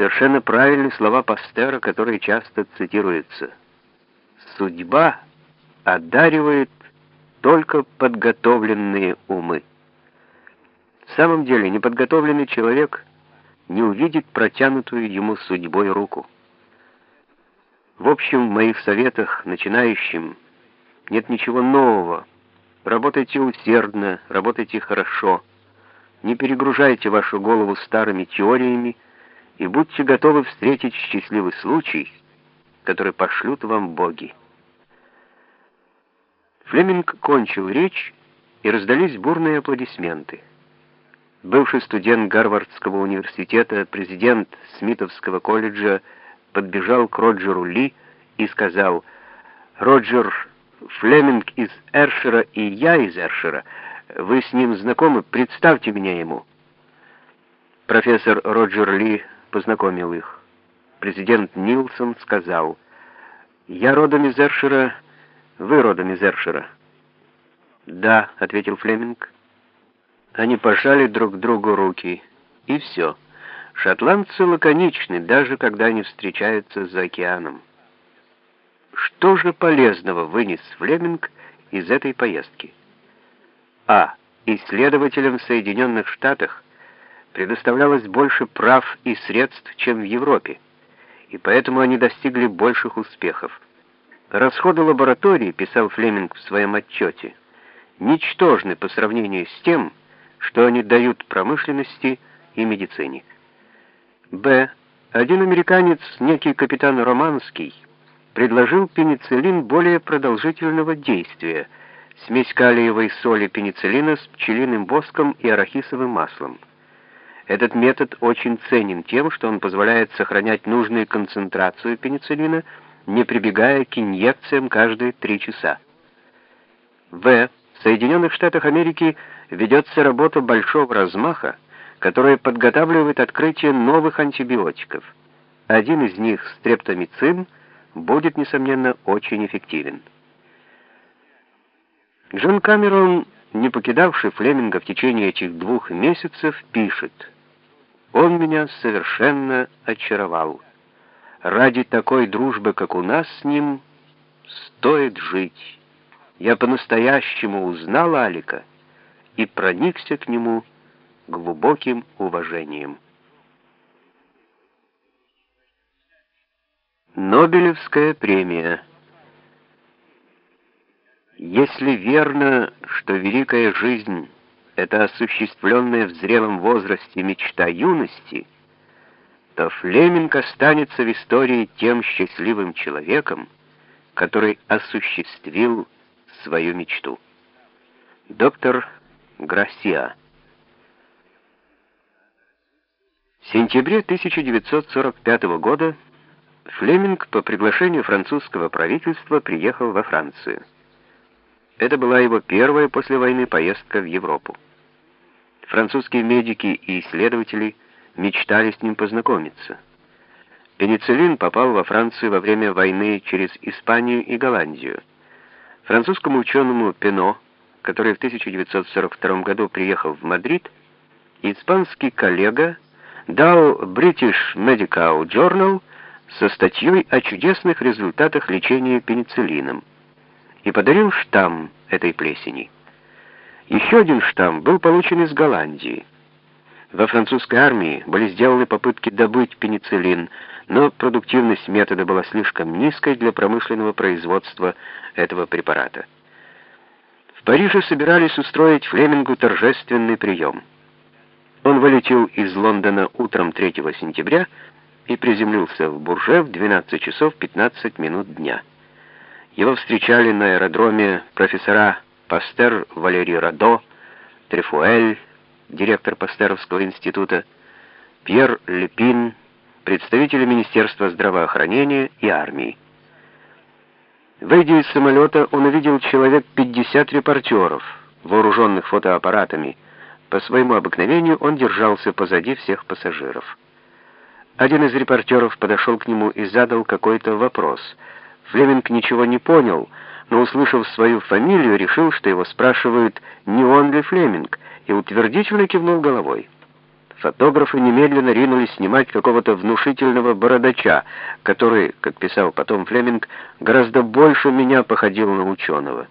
Совершенно правильны слова Пастера, которые часто цитируются. «Судьба одаривает только подготовленные умы». В самом деле, неподготовленный человек не увидит протянутую ему судьбой руку. В общем, в моих советах начинающим нет ничего нового. Работайте усердно, работайте хорошо. Не перегружайте вашу голову старыми теориями и будьте готовы встретить счастливый случай, который пошлют вам боги. Флеминг кончил речь, и раздались бурные аплодисменты. Бывший студент Гарвардского университета, президент Смитовского колледжа, подбежал к Роджеру Ли и сказал, «Роджер, Флеминг из Эршера и я из Эршера. Вы с ним знакомы? Представьте меня ему». Профессор Роджер Ли познакомил их. Президент Нилсон сказал, «Я родом из Эршера, вы родом из Эршера». «Да», — ответил Флеминг. Они пожали друг другу руки, и все. Шотландцы лаконичны, даже когда они встречаются за океаном. Что же полезного вынес Флеминг из этой поездки? А. Исследователям в Соединенных Штатах предоставлялось больше прав и средств, чем в Европе, и поэтому они достигли больших успехов. Расходы лаборатории, писал Флеминг в своем отчете, ничтожны по сравнению с тем, что они дают промышленности и медицине. Б. Один американец, некий капитан Романский, предложил пенициллин более продолжительного действия, смесь калиевой соли пенициллина с пчелиным воском и арахисовым маслом. Этот метод очень ценен тем, что он позволяет сохранять нужную концентрацию пенициллина, не прибегая к инъекциям каждые три часа. В. В Соединенных Штатах Америки ведется работа большого размаха, которая подготавливает открытие новых антибиотиков. Один из них, стрептомицин, будет, несомненно, очень эффективен. Джон Камерон, не покидавший Флеминга в течение этих двух месяцев, пишет «Он меня совершенно очаровал. Ради такой дружбы, как у нас с ним, стоит жить». Я по-настоящему узнал Алика и проникся к нему глубоким уважением. Нобелевская премия Если верно, что великая жизнь — это осуществленная в зрелом возрасте мечта юности, то Флеминг останется в истории тем счастливым человеком, который осуществил свою мечту. Доктор Грассиа В сентябре 1945 года Флеминг по приглашению французского правительства приехал во Францию. Это была его первая после войны поездка в Европу. Французские медики и исследователи мечтали с ним познакомиться. Пенициллин попал во Францию во время войны через Испанию и Голландию. Французскому ученому Пено, который в 1942 году приехал в Мадрид, испанский коллега дал British Medical Journal со статьей о чудесных результатах лечения пенициллином и подарил штамм этой плесени. Еще один штамм был получен из Голландии. Во французской армии были сделаны попытки добыть пенициллин, но продуктивность метода была слишком низкой для промышленного производства этого препарата. В Париже собирались устроить Флемингу торжественный прием. Он вылетел из Лондона утром 3 сентября и приземлился в Бурже в 12 часов 15 минут дня. Его встречали на аэродроме профессора Пастер Валерий Радо, Трефуэль, директор Пастеровского института, Пьер Лепин, представители Министерства здравоохранения и армии. Выйдя из самолета, он увидел человек 50 репортеров, вооруженных фотоаппаратами. По своему обыкновению он держался позади всех пассажиров. Один из репортеров подошел к нему и задал какой-то вопрос. Флеминг ничего не понял, но, услышав свою фамилию, решил, что его спрашивают, не он ли Флеминг, и утвердительно кивнул головой. Фотографы немедленно ринулись снимать какого-то внушительного бородача, который, как писал потом Флеминг, гораздо больше меня походил на ученого.